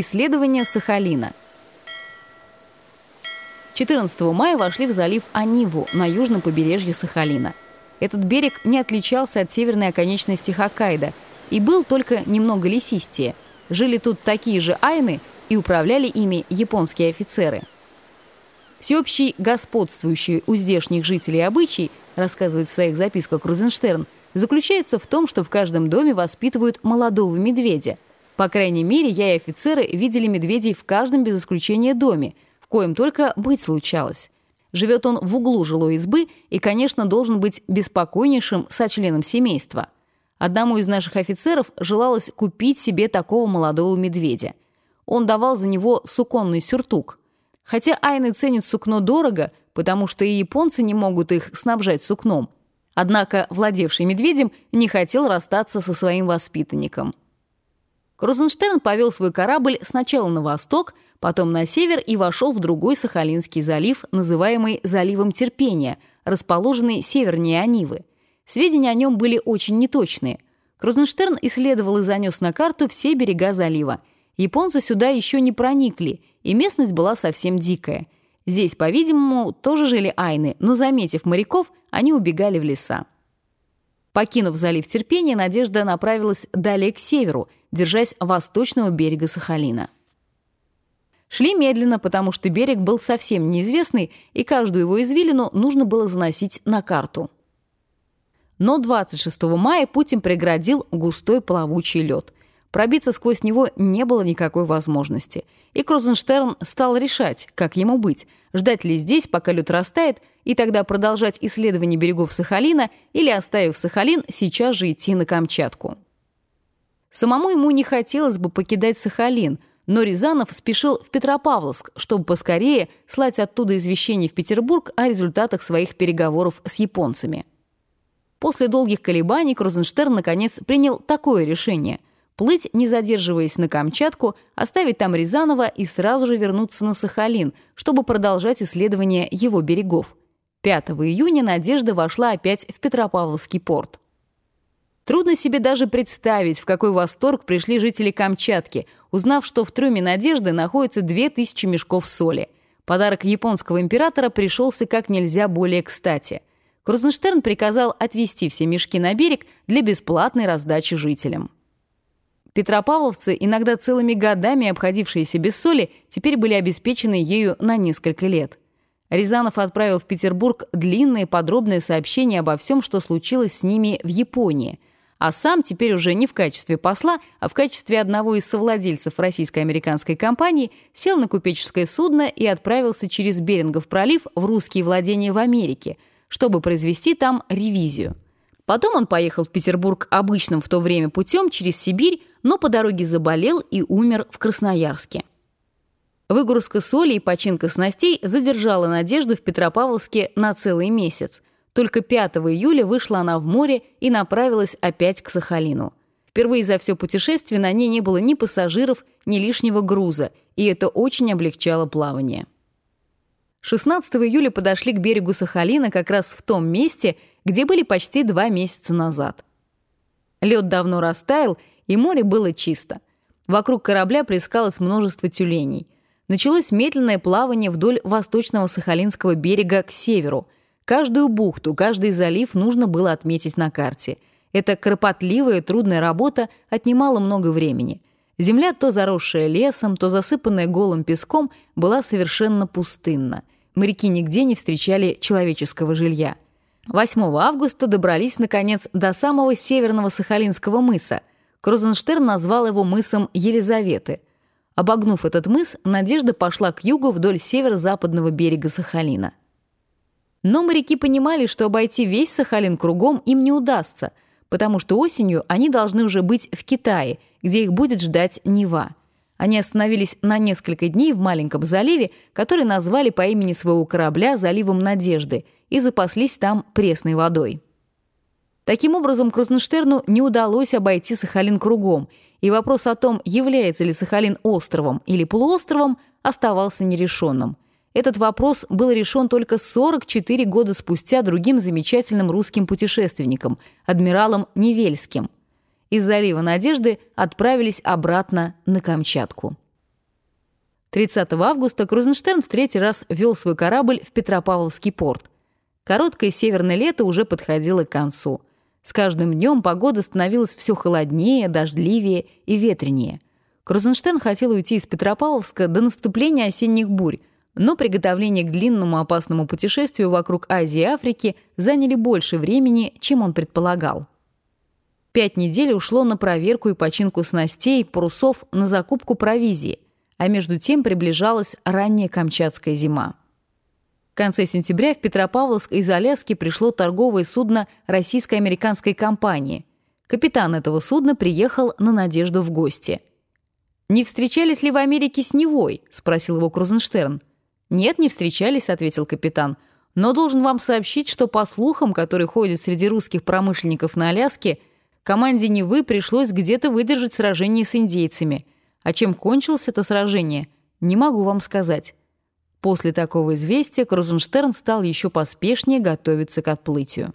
Исследование Сахалина. 14 мая вошли в залив Аниву на южном побережье Сахалина. Этот берег не отличался от северной оконечности Хоккайдо и был только немного лесистее. Жили тут такие же айны и управляли ими японские офицеры. Всеобщий господствующий у здешних жителей обычай, рассказывает в своих записках Крузенштерн, заключается в том, что в каждом доме воспитывают молодого медведя. По крайней мере, я и офицеры видели медведей в каждом без исключения доме, в коем только быть случалось. Живет он в углу жилой избы и, конечно, должен быть беспокойнейшим сочленом семейства. Одному из наших офицеров желалось купить себе такого молодого медведя. Он давал за него суконный сюртук. Хотя айны ценят сукно дорого, потому что и японцы не могут их снабжать сукном. Однако владевший медведем не хотел расстаться со своим воспитанником. Крузенштерн повел свой корабль сначала на восток, потом на север и вошел в другой Сахалинский залив, называемый Заливом Терпения, расположенный севернее Анивы. Сведения о нем были очень неточные. Крузенштерн исследовал и занес на карту все берега залива. Японцы сюда еще не проникли, и местность была совсем дикая. Здесь, по-видимому, тоже жили айны, но, заметив моряков, они убегали в леса. Покинув залив терпения, Надежда направилась далее к северу, держась восточного берега Сахалина. Шли медленно, потому что берег был совсем неизвестный, и каждую его извилину нужно было заносить на карту. Но 26 мая путь им преградил густой плавучий лед. Пробиться сквозь него не было никакой возможности. И Крузенштерн стал решать, как ему быть – ждать ли здесь, пока лед растает, и тогда продолжать исследование берегов Сахалина или, оставив Сахалин, сейчас же идти на Камчатку. Самому ему не хотелось бы покидать Сахалин, но Рязанов спешил в Петропавловск, чтобы поскорее слать оттуда извещение в Петербург о результатах своих переговоров с японцами. После долгих колебаний Крузенштерн наконец принял такое решение – плыть, не задерживаясь на Камчатку, оставить там Рязанова и сразу же вернуться на Сахалин, чтобы продолжать исследование его берегов. 5 июня «Надежда» вошла опять в Петропавловский порт. Трудно себе даже представить, в какой восторг пришли жители Камчатки, узнав, что в трюме «Надежды» находится 2000 мешков соли. Подарок японского императора пришелся как нельзя более кстати. Крузенштерн приказал отвезти все мешки на берег для бесплатной раздачи жителям. Петропавловцы, иногда целыми годами обходившиеся без соли, теперь были обеспечены ею на несколько лет. Рязанов отправил в Петербург длинное подробное сообщение обо всем, что случилось с ними в Японии, а сам теперь уже не в качестве посла, а в качестве одного из совладельцев российско-американской компании сел на купеческое судно и отправился через Берингов пролив в русские владения в Америке, чтобы произвести там ревизию. Потом он поехал в Петербург обычным в то время путем через Сибирь, но по дороге заболел и умер в Красноярске. Выгрузка соли и починка снастей задержала Надежду в Петропавловске на целый месяц. Только 5 июля вышла она в море и направилась опять к Сахалину. Впервые за все путешествие на ней не было ни пассажиров, ни лишнего груза, и это очень облегчало плавание. 16 июля подошли к берегу Сахалина как раз в том месте, где были почти два месяца назад. Лед давно растаял, и море было чисто. Вокруг корабля плескалось множество тюленей. Началось медленное плавание вдоль восточного Сахалинского берега к северу. Каждую бухту, каждый залив нужно было отметить на карте. Эта кропотливая трудная работа отнимала много времени. Земля, то заросшая лесом, то засыпанная голым песком, была совершенно пустынна. Моряки нигде не встречали человеческого жилья. 8 августа добрались, наконец, до самого северного Сахалинского мыса. Крузенштерн назвал его мысом Елизаветы. Обогнув этот мыс, Надежда пошла к югу вдоль северо-западного берега Сахалина. Но моряки понимали, что обойти весь Сахалин кругом им не удастся, потому что осенью они должны уже быть в Китае, где их будет ждать Нева. Они остановились на несколько дней в маленьком заливе, который назвали по имени своего корабля «Заливом Надежды», и запаслись там пресной водой. Таким образом, Крузенштерну не удалось обойти Сахалин кругом, и вопрос о том, является ли Сахалин островом или полуостровом, оставался нерешенным. Этот вопрос был решен только 44 года спустя другим замечательным русским путешественником, адмиралом Невельским. Из залива Надежды отправились обратно на Камчатку. 30 августа Крузенштерн в третий раз вел свой корабль в Петропавловский порт. Короткое северное лето уже подходило к концу. С каждым днем погода становилась все холоднее, дождливее и ветренее. Крузенштерн хотел уйти из Петропавловска до наступления осенних бурь, но приготовления к длинному опасному путешествию вокруг Азии и Африки заняли больше времени, чем он предполагал. Пять недель ушло на проверку и починку снастей, парусов, на закупку провизии, а между тем приближалась ранняя Камчатская зима. В конце сентября в Петропавловск из Аляски пришло торговое судно российско-американской компании. Капитан этого судна приехал на «Надежду» в гости. «Не встречались ли в Америке с Невой?» – спросил его Крузенштерн. «Нет, не встречались», — ответил капитан. «Но должен вам сообщить, что по слухам, которые ходят среди русских промышленников на Аляске, команде Невы пришлось где-то выдержать сражение с индейцами. А чем кончилось это сражение, не могу вам сказать». После такого известия Крузенштерн стал еще поспешнее готовиться к отплытию.